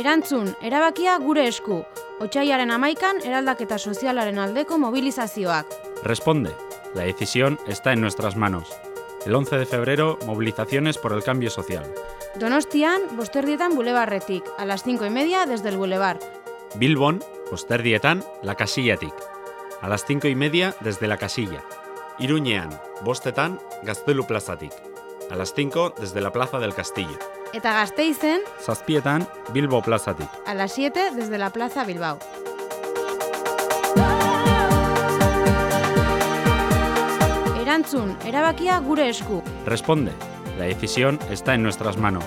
Erantzun, erabakia gure esku. Otsaiaren amaikan eraldaketa sozialaren aldeko mobilizazioak. Responde. La decisión está en nuestras manos. El 11 de febrero, movilizaciones por el cambio social. Donostian, bosterdietan bulebarretik, a las 5 y media desde el bulevar. Bilbon, Posterdietan, La Casillatik. A las 5 y media desde La Casilla. Iruñean, Bostetan, Gaztelu Plazatik. A las 5 desde la Plaza del Castillo. Eta Gasteizen, Zazpietan, Bilbo Plazatik. a las 7 desde la Plaza Bilbao. Erantzun, erabakia gure esku. Responde. La decisión está en nuestras manos.